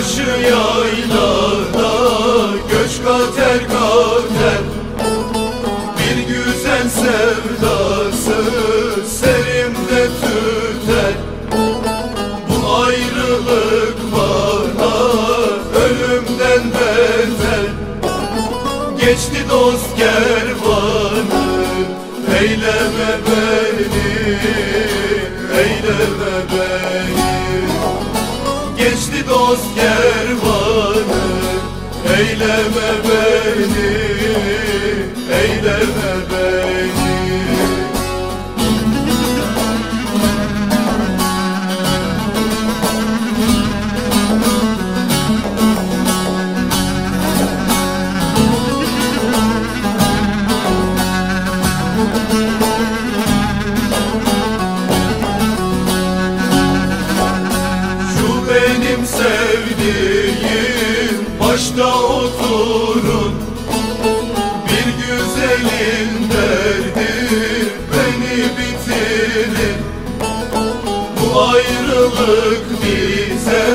karşı yaylada Göç kater kater. Bir güzel sevdası Serimde tüter. Bu ayrılık bana Ölümden beter. Geçti dost kervanı Eyleme beni Dost kervanı Eyleme beni Eyleme beni. Şu sevdiğim. Başta oturun Bir güzelin derdi. Beni bitirir Bu ayrılık bize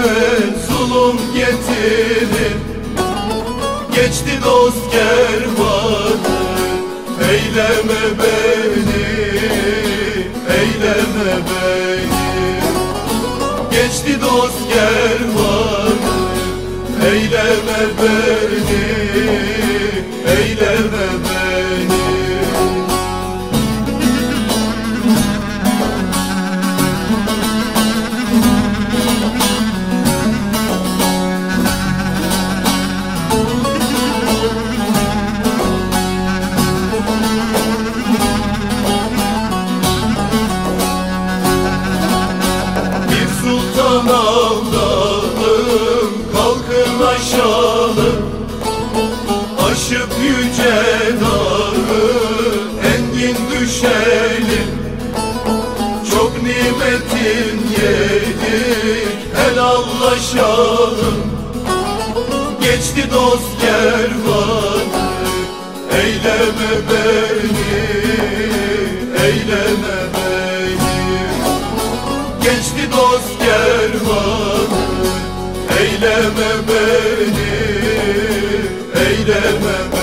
zulüm getirir Geçti dost kervanı Eyleme beni Dost kervanı Eyleme beni Eyleme beni aşağı Aşıp yüce dağı engin düşelim. Çok nimetin yedik helallaşalım. Geçti dost kervanı Eyleme beni Eyleme Eyleme beni Eyleme